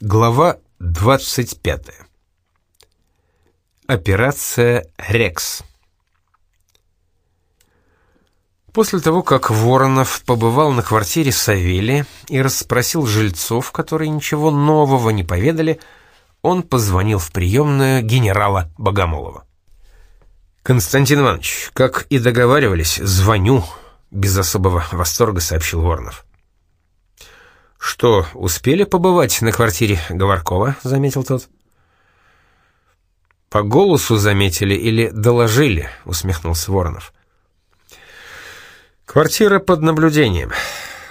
Глава 25. Операция «Рекс». После того, как Воронов побывал на квартире Савелия и расспросил жильцов, которые ничего нового не поведали, он позвонил в приемную генерала Богомолова. «Константин Иванович, как и договаривались, звоню», — без особого восторга сообщил Воронов. «Что, успели побывать на квартире Говоркова?» — заметил тот. «По голосу заметили или доложили?» — усмехнулся Воронов. «Квартира под наблюдением.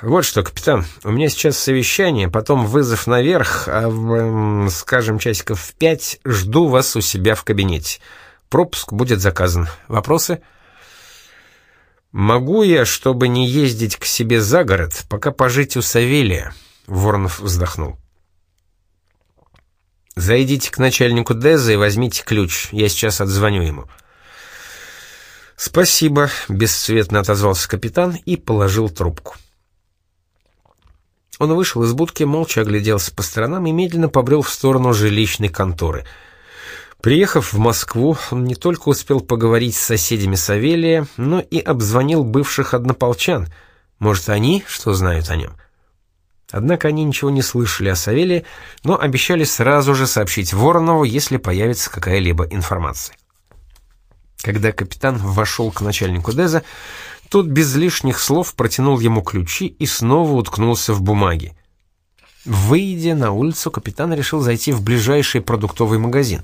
Вот что, капитан, у меня сейчас совещание, потом вызов наверх, а скажем, часиков в пять жду вас у себя в кабинете. Пропуск будет заказан. Вопросы?» «Могу я, чтобы не ездить к себе за город, пока пожить у Савелия?» Воронов вздохнул. «Зайдите к начальнику Деза и возьмите ключ. Я сейчас отзвоню ему». «Спасибо», — бесцветно отозвался капитан и положил трубку. Он вышел из будки, молча огляделся по сторонам и медленно побрел в сторону жилищной конторы. Приехав в Москву, он не только успел поговорить с соседями Савелия, но и обзвонил бывших однополчан. Может, они что знают о нем? Однако они ничего не слышали о Савелии, но обещали сразу же сообщить Воронову, если появится какая-либо информация. Когда капитан вошел к начальнику Деза, тот без лишних слов протянул ему ключи и снова уткнулся в бумаги. Выйдя на улицу, капитан решил зайти в ближайший продуктовый магазин.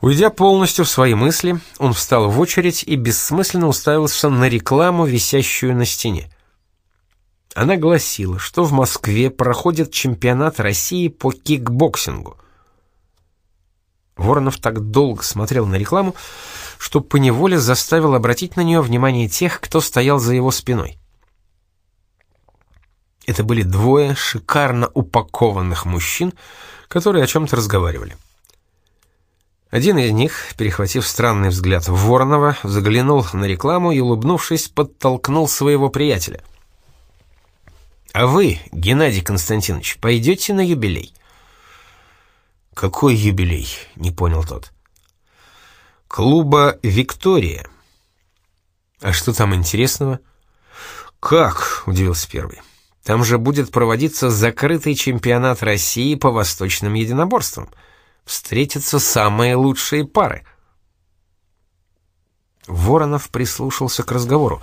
Уйдя полностью в свои мысли, он встал в очередь и бессмысленно уставился на рекламу, висящую на стене. Она гласила, что в Москве проходит чемпионат России по кикбоксингу. Воронов так долго смотрел на рекламу, что поневоле заставил обратить на нее внимание тех, кто стоял за его спиной. Это были двое шикарно упакованных мужчин, которые о чем-то разговаривали. Один из них, перехватив странный взгляд Воронова, заглянул на рекламу и, улыбнувшись, подтолкнул своего приятеля. «А вы, Геннадий Константинович, пойдете на юбилей?» «Какой юбилей?» — не понял тот. «Клуба «Виктория». «А что там интересного?» «Как?» — удивился первый. «Там же будет проводиться закрытый чемпионат России по восточным единоборствам. Встретятся самые лучшие пары». Воронов прислушался к разговору.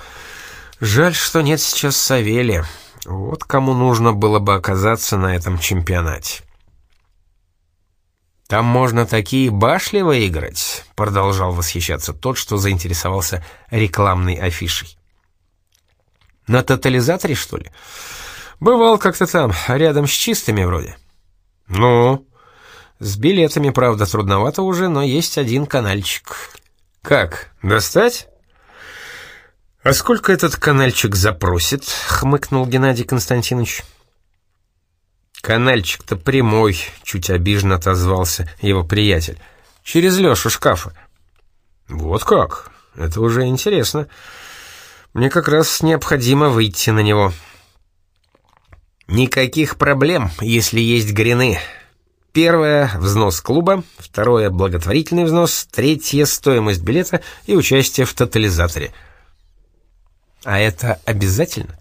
«Жаль, что нет сейчас Савелия. Вот кому нужно было бы оказаться на этом чемпионате». «Там можно такие башли выиграть», — продолжал восхищаться тот, что заинтересовался рекламной афишей. «На тотализаторе, что ли? Бывал как-то там, рядом с чистыми вроде». «Ну?» «С билетами, правда, трудновато уже, но есть один канальчик». «Как, достать?» «А сколько этот канальчик запросит?» — хмыкнул Геннадий Константинович. «Канальчик-то прямой», — чуть обиженно отозвался его приятель. «Через Лешу шкафа». «Вот как? Это уже интересно. Мне как раз необходимо выйти на него». «Никаких проблем, если есть грины. Первое — взнос клуба, второе — благотворительный взнос, третье — стоимость билета и участие в тотализаторе». «А это обязательно?»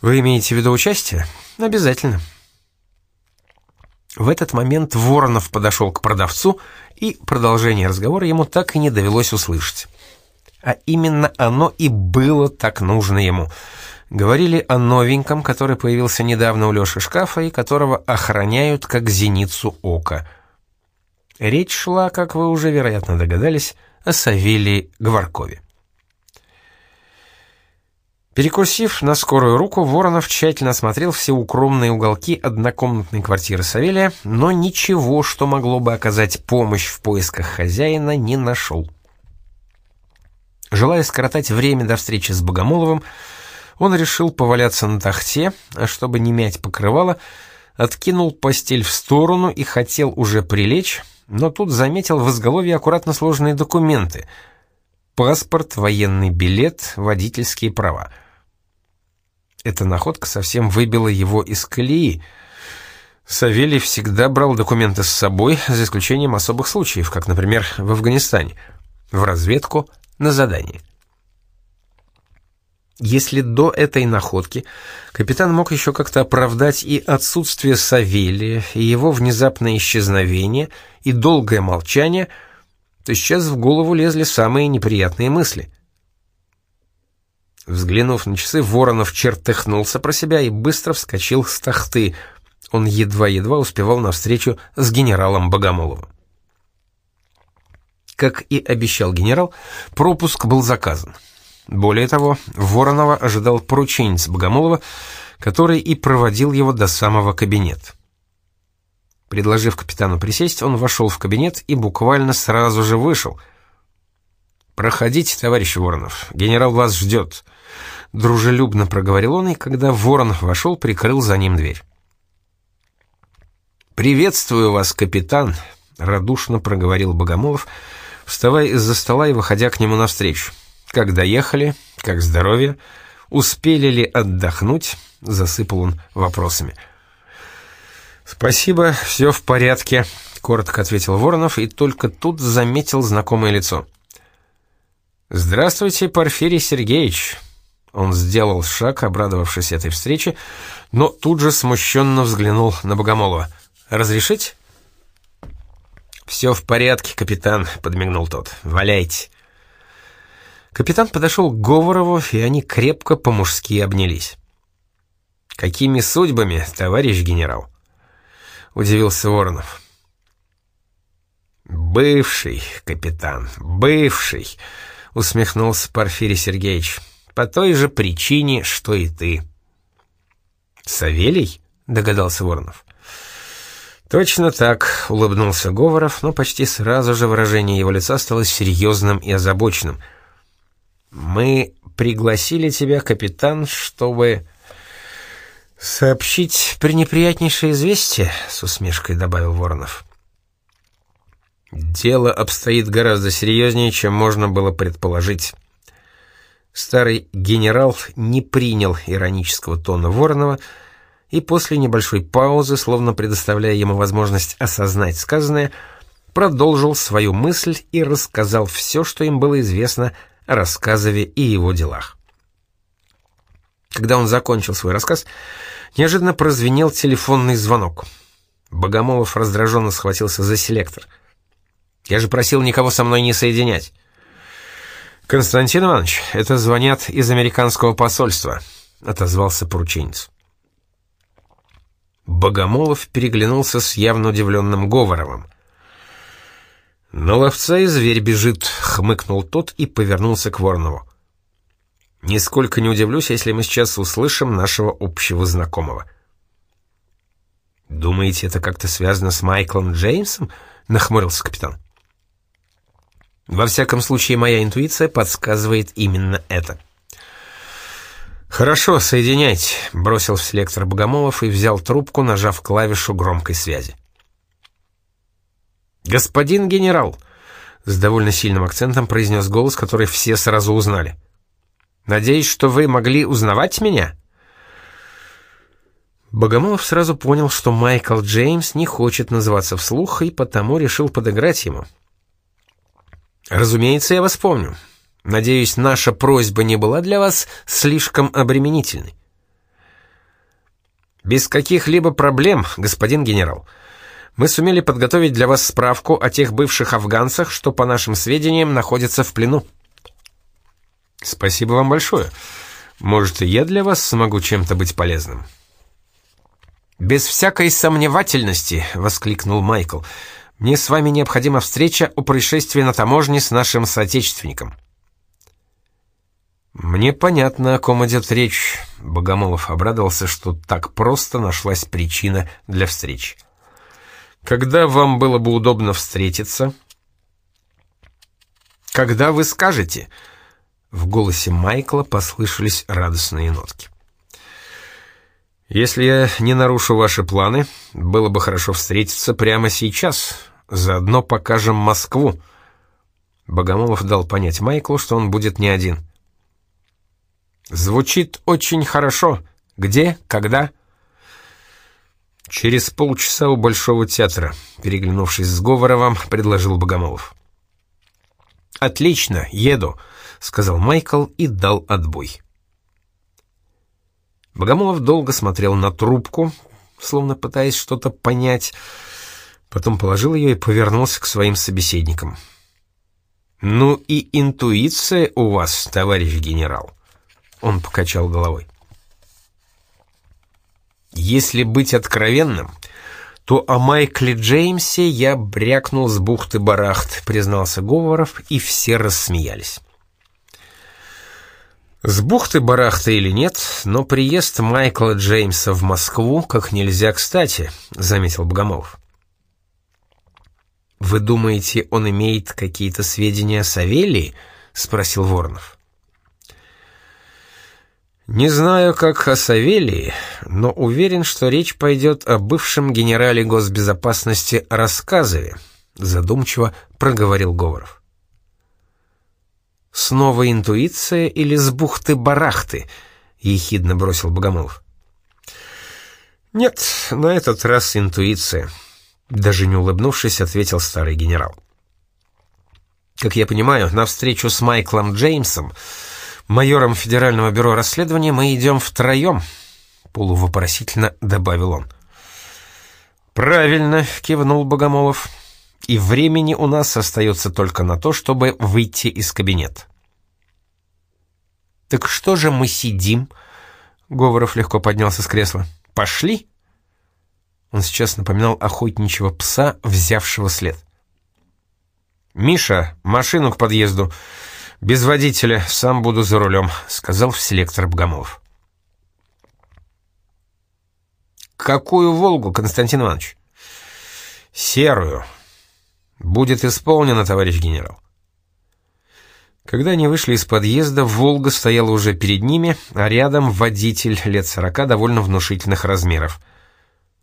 «Вы имеете в виду участие?» Обязательно. В этот момент Воронов подошел к продавцу, и продолжение разговора ему так и не довелось услышать. А именно оно и было так нужно ему. Говорили о новеньком, который появился недавно у Лёши шкафа и которого охраняют как зеницу ока. Речь шла, как вы уже вероятно догадались, о Савелии Гваркове. Перекусив на скорую руку, Воронов тщательно осмотрел все укромные уголки однокомнатной квартиры Савелия, но ничего, что могло бы оказать помощь в поисках хозяина, не нашел. Желая скоротать время до встречи с Богомоловым, он решил поваляться на тахте, а чтобы не мять покрывало, откинул постель в сторону и хотел уже прилечь, но тут заметил в изголовье аккуратно сложенные документы — паспорт, военный билет, водительские права — эта находка совсем выбила его из колеи. Савелий всегда брал документы с собой, за исключением особых случаев, как, например, в Афганистане, в разведку, на задание. Если до этой находки капитан мог еще как-то оправдать и отсутствие Савелия, и его внезапное исчезновение, и долгое молчание, то сейчас в голову лезли самые неприятные мысли. Взглянув на часы, Воронов чертыхнулся про себя и быстро вскочил с тахты. Он едва-едва успевал на встречу с генералом Богомоловым. Как и обещал генерал, пропуск был заказан. Более того, Воронова ожидал порученец Богомолова, который и проводил его до самого кабинета. Предложив капитану присесть, он вошел в кабинет и буквально сразу же вышел. «Проходите, товарищ Воронов, генерал вас ждет», — дружелюбно проговорил он, и когда Воронов вошел, прикрыл за ним дверь. «Приветствую вас, капитан», — радушно проговорил Богомолов, вставая из-за стола и выходя к нему навстречу. Как доехали, как здоровье, успели ли отдохнуть, засыпал он вопросами. «Спасибо, все в порядке», — коротко ответил Воронов и только тут заметил знакомое лицо. «Здравствуйте, Порфирий Сергеевич». Он сделал шаг, обрадовавшись этой встрече, но тут же смущенно взглянул на Богомолова. «Разрешить?» «Все в порядке, капитан», — подмигнул тот. «Валяйте». Капитан подошел к Говорову, и они крепко по-мужски обнялись. «Какими судьбами, товарищ генерал?» — удивился Воронов. «Бывший, капитан, бывший», — усмехнулся Порфирий Сергеевич, — «по той же причине, что и ты». «Савелий?» — догадался Воронов. «Точно так», — улыбнулся Говоров, но почти сразу же выражение его лица стало серьезным и озабоченным — «Мы пригласили тебя, капитан, чтобы...» «Сообщить пренеприятнейшее известие», — с усмешкой добавил Воронов. «Дело обстоит гораздо серьезнее, чем можно было предположить». Старый генерал не принял иронического тона Воронова и после небольшой паузы, словно предоставляя ему возможность осознать сказанное, продолжил свою мысль и рассказал все, что им было известно рассказове и его делах. Когда он закончил свой рассказ, неожиданно прозвенел телефонный звонок. Богомолов раздраженно схватился за селектор. «Я же просил никого со мной не соединять». «Константин Иванович, это звонят из американского посольства», — отозвался порученец. Богомолов переглянулся с явно удивленным Говоровым. «На ловца и зверь бежит», — хмыкнул тот и повернулся к Воронову. «Нисколько не удивлюсь, если мы сейчас услышим нашего общего знакомого». «Думаете, это как-то связано с Майклом Джеймсом?» — нахмурился капитан. «Во всяком случае, моя интуиция подсказывает именно это». «Хорошо, соединяйте», — бросил в Богомолов и взял трубку, нажав клавишу громкой связи. «Господин генерал!» — с довольно сильным акцентом произнес голос, который все сразу узнали. «Надеюсь, что вы могли узнавать меня?» Богомолов сразу понял, что Майкл Джеймс не хочет называться вслух, и потому решил подыграть ему. «Разумеется, я вас помню. Надеюсь, наша просьба не была для вас слишком обременительной». «Без каких-либо проблем, господин генерал», мы сумели подготовить для вас справку о тех бывших афганцах, что, по нашим сведениям, находятся в плену». «Спасибо вам большое. Может, и я для вас смогу чем-то быть полезным?» «Без всякой сомневательности!» — воскликнул Майкл. «Мне с вами необходима встреча о происшествии на таможне с нашим соотечественником». «Мне понятно, о ком идет речь», — Богомолов обрадовался, что так просто нашлась причина для встречи. Когда вам было бы удобно встретиться? Когда вы скажете? В голосе Майкла послышались радостные нотки. Если я не нарушу ваши планы, было бы хорошо встретиться прямо сейчас. Заодно покажем Москву. Богомолов дал понять Майклу, что он будет не один. Звучит очень хорошо. Где? Когда? «Через полчаса у Большого театра», — переглянувшись с Говоровым, предложил Богомолов. «Отлично, еду», — сказал Майкл и дал отбой. Богомолов долго смотрел на трубку, словно пытаясь что-то понять, потом положил ее и повернулся к своим собеседникам. «Ну и интуиция у вас, товарищ генерал», — он покачал головой. Если быть откровенным, то о Майкле Джеймсе я брякнул с бухты-барахт, признался Говоров, и все рассмеялись. С бухты-барахта или нет, но приезд Майкла Джеймса в Москву как нельзя кстати, заметил Богомолов. «Вы думаете, он имеет какие-то сведения о Савелии?» — спросил Воронов. Не знаю, как о Савелии, но уверен, что речь пойдет о бывшем генерале госбезопасности Рассказове, задумчиво проговорил Говоров. Снова интуиция или с бухты-барахты? ехидно бросил Богомолов. Нет, на этот раз интуиция, даже не улыбнувшись, ответил старый генерал. Как я понимаю, на встречу с Майклом Джеймсом майором Федерального бюро расследования мы идем втроем», — полувопросительно добавил он. «Правильно», — кивнул Богомолов. «И времени у нас остается только на то, чтобы выйти из кабинета». «Так что же мы сидим?» Говоров легко поднялся с кресла. «Пошли?» Он сейчас напоминал охотничьего пса, взявшего след. «Миша, машину к подъезду!» «Без водителя, сам буду за рулем», — сказал селектор Богомолов. «Какую «Волгу», Константин Иванович?» «Серую. Будет исполнено, товарищ генерал». Когда они вышли из подъезда, «Волга» стояла уже перед ними, а рядом водитель лет сорока довольно внушительных размеров.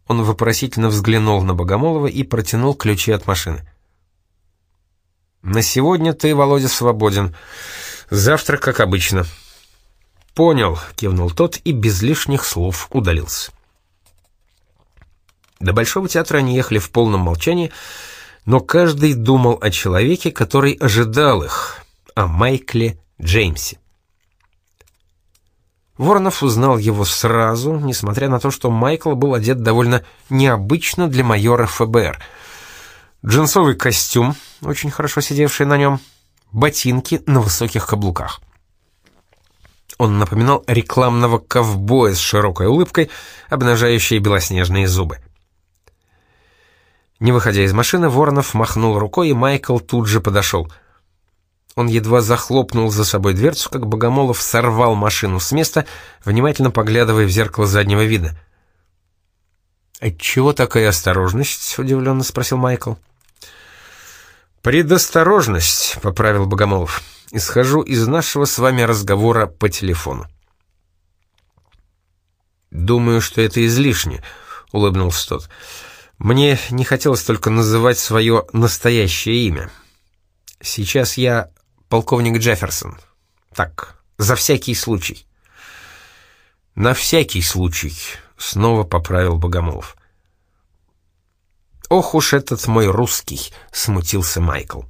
Он вопросительно взглянул на Богомолова и протянул ключи от машины. На сегодня ты, Володя, свободен. Завтра, как обычно. Понял, кивнул тот и без лишних слов удалился. До Большого театра они ехали в полном молчании, но каждый думал о человеке, который ожидал их, о Майкле Джеймсе. Воронов узнал его сразу, несмотря на то, что Майкл был одет довольно необычно для майора ФБР — джинсовый костюм, очень хорошо сидевший на нем, ботинки на высоких каблуках. Он напоминал рекламного ковбоя с широкой улыбкой, обнажающей белоснежные зубы. Не выходя из машины, Воронов махнул рукой, и Майкл тут же подошел. Он едва захлопнул за собой дверцу, как Богомолов сорвал машину с места, внимательно поглядывая в зеркало заднего вида. «Отчего такая осторожность?» — удивленно спросил Майкл. «Предосторожность», — поправил Богомолов. «Исхожу из нашего с вами разговора по телефону». «Думаю, что это излишне», — улыбнулся тот. «Мне не хотелось только называть свое настоящее имя. Сейчас я полковник Джефферсон. Так, за всякий случай». «На всякий случай», — снова поправил Богомолов. «Ох уж этот мой русский!» — смутился Майкл.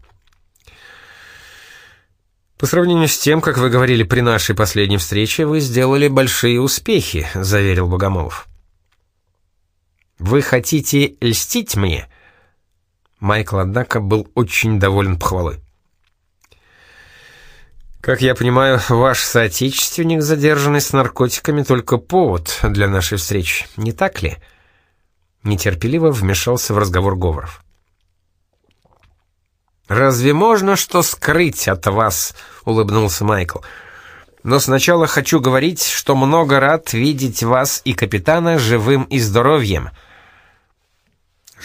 «По сравнению с тем, как вы говорили при нашей последней встрече, вы сделали большие успехи», — заверил Богомолов. «Вы хотите льстить мне?» Майкл, однако, был очень доволен похвалой. «Как я понимаю, ваш соотечественник, задержанный с наркотиками, только повод для нашей встречи, не так ли?» Нетерпеливо вмешался в разговор Говоров. «Разве можно что скрыть от вас?» — улыбнулся Майкл. «Но сначала хочу говорить, что много рад видеть вас и капитана живым и здоровьем».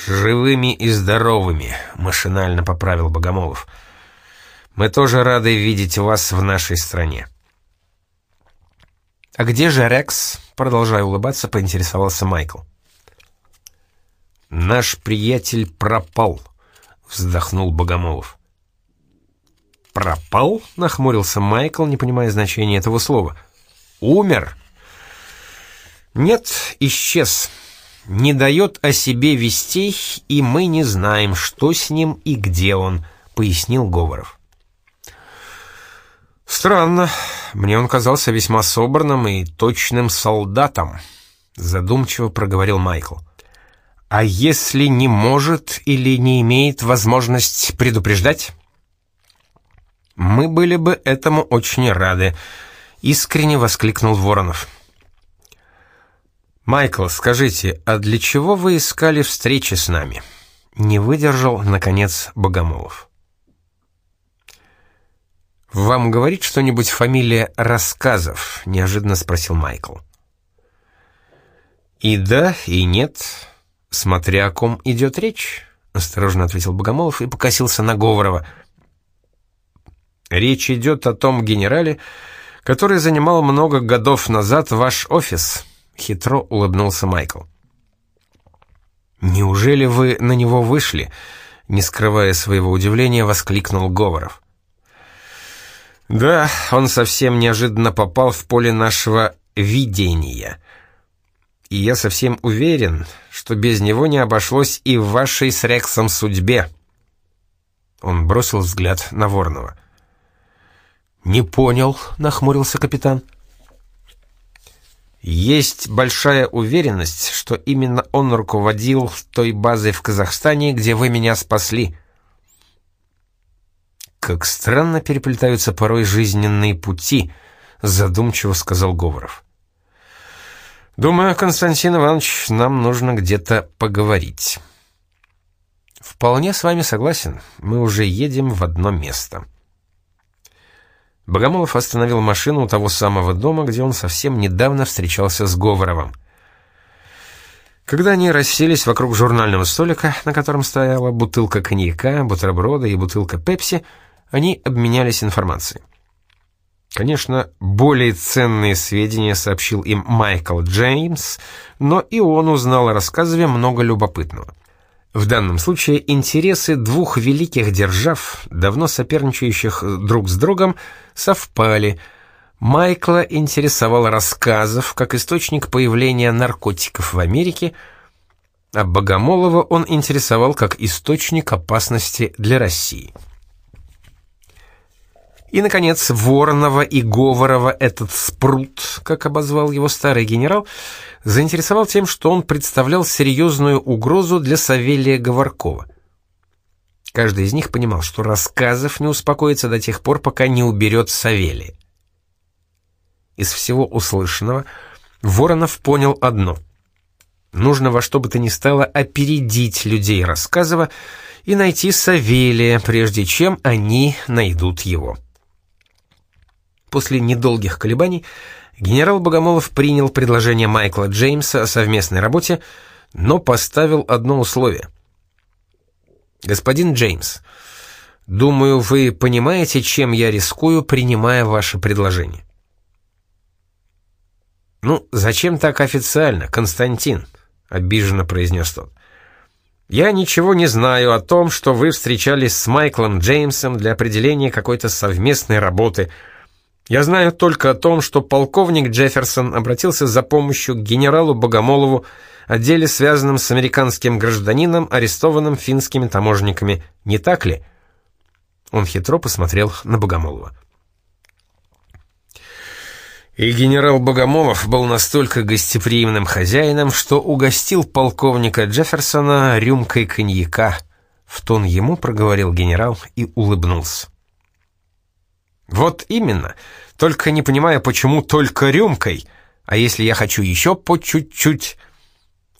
«Живыми и здоровыми», — машинально поправил Богомолов. «Мы тоже рады видеть вас в нашей стране». «А где же Рекс?» — продолжая улыбаться, поинтересовался Майкл. «Наш приятель пропал», — вздохнул Богомолов. «Пропал?» — нахмурился Майкл, не понимая значения этого слова. «Умер?» «Нет, исчез. не дает о себе вестей, и мы не знаем, что с ним и где он», — пояснил Говоров. «Странно. Мне он казался весьма собранным и точным солдатом», — задумчиво проговорил Майкл. «А если не может или не имеет возможность предупреждать?» «Мы были бы этому очень рады», — искренне воскликнул Воронов. «Майкл, скажите, а для чего вы искали встречи с нами?» Не выдержал, наконец, Богомолов. «Вам говорит что-нибудь фамилия Рассказов?» — неожиданно спросил Майкл. «И да, и нет, смотря о ком идет речь», — осторожно ответил Богомолов и покосился на Говорова. «Речь идет о том генерале, который занимал много годов назад ваш офис», — хитро улыбнулся Майкл. «Неужели вы на него вышли?» — не скрывая своего удивления, воскликнул Говоров. «Да, он совсем неожиданно попал в поле нашего видения. И я совсем уверен, что без него не обошлось и в вашей с Рексом судьбе». Он бросил взгляд на Воронова. «Не понял», — нахмурился капитан. Есть большая уверенность, что именно он руководил той базой в Казахстане, где вы меня спасли. Как странно переплетаются порой жизненные пути, задумчиво сказал Говоров. Думаю, Константин Иванович, нам нужно где-то поговорить. Вполне с вами согласен. Мы уже едем в одно место. Богомолов остановил машину у того самого дома, где он совсем недавно встречался с Говоровым. Когда они расселись вокруг журнального столика, на котором стояла бутылка коньяка, бутерброда и бутылка пепси, они обменялись информацией. Конечно, более ценные сведения сообщил им Майкл Джеймс, но и он узнал о рассказе много любопытного. В данном случае интересы двух великих держав, давно соперничающих друг с другом, совпали. Майкла интересовал рассказов как источник появления наркотиков в Америке, а Богомолова он интересовал как источник опасности для России. И, наконец, Воронова и Говорова этот спрут, как обозвал его старый генерал, заинтересовал тем, что он представлял серьезную угрозу для Савелия Говоркова. Каждый из них понимал, что рассказов не успокоится до тех пор, пока не уберет Савелия. Из всего услышанного Воронов понял одно. Нужно во что бы то ни стало опередить людей рассказова и найти Савелия, прежде чем они найдут его. После недолгих колебаний генерал Богомолов принял предложение Майкла Джеймса о совместной работе, но поставил одно условие. «Господин Джеймс, думаю, вы понимаете, чем я рискую, принимая ваше предложение». «Ну, зачем так официально, Константин?» — обиженно произнес тот. «Я ничего не знаю о том, что вы встречались с Майклом Джеймсом для определения какой-то совместной работы», я знаю только о том, что полковник Джефферсон обратился за помощью к генералу Богомолову о деле, связанном с американским гражданином, арестованным финскими таможенниками. Не так ли? Он хитро посмотрел на Богомолова. И генерал Богомолов был настолько гостеприимным хозяином, что угостил полковника Джефферсона рюмкой коньяка. В тон ему проговорил генерал и улыбнулся. Вот именно. Только не понимая, почему только рюмкой. А если я хочу еще по чуть-чуть?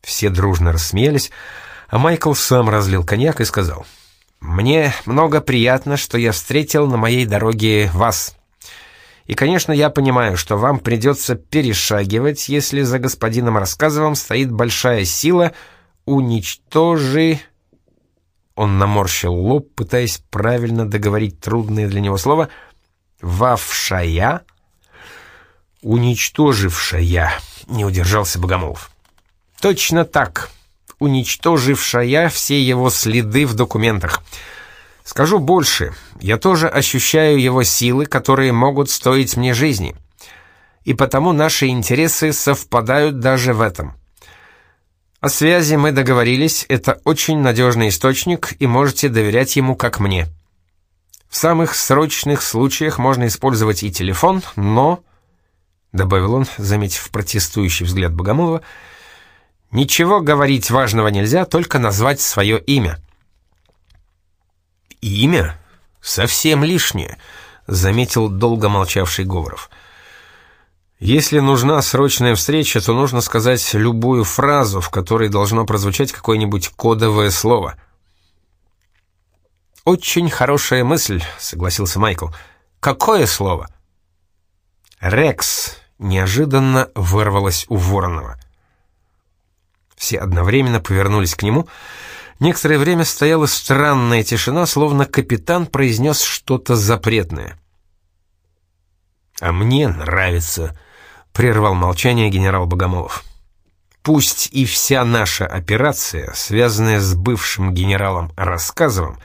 Все дружно рассмеялись, а Майкл сам разлил коньяк и сказал: "Мне много приятно, что я встретил на моей дороге вас. И, конечно, я понимаю, что вам придется перешагивать, если за господином Рассказовым стоит большая сила, уничтожи Он наморщил лоб, пытаясь правильно договорить трудное для него слово — вавшая, уничтожившая, не удержался Богомолов. Точно так, уничтожившая все его следы в документах. Скажу больше, я тоже ощущаю его силы, которые могут стоить мне жизни. И потому наши интересы совпадают даже в этом. О связи мы договорились, это очень надежный источник, и можете доверять ему, как мне. В самых срочных случаях можно использовать и телефон, но, — добавил он, заметив протестующий взгляд Богомолова, — ничего говорить важного нельзя, только назвать свое имя. «Имя? Совсем лишнее», — заметил долго молчавший Говоров. — если нужна срочная встреча, то нужно сказать любую фразу, в которой должно прозвучать какое-нибудь кодовое слово. «Очень хорошая мысль», — согласился Майкл. «Какое слово?» «Рекс», — неожиданно вырвалось у Воронова. Все одновременно повернулись к нему. Некоторое время стояла странная тишина, словно капитан произнес что-то запретное. «А мне нравится», прервал молчание генерал Богомолов. Пусть и вся наша операция, связанная с бывшим генералом Рассказовым,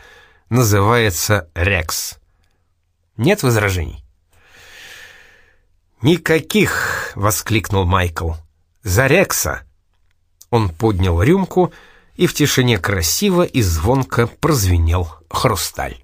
называется «Рекс». Нет возражений? «Никаких!» — воскликнул Майкл. «За Рекса!» Он поднял рюмку, и в тишине красиво и звонко прозвенел хрусталь.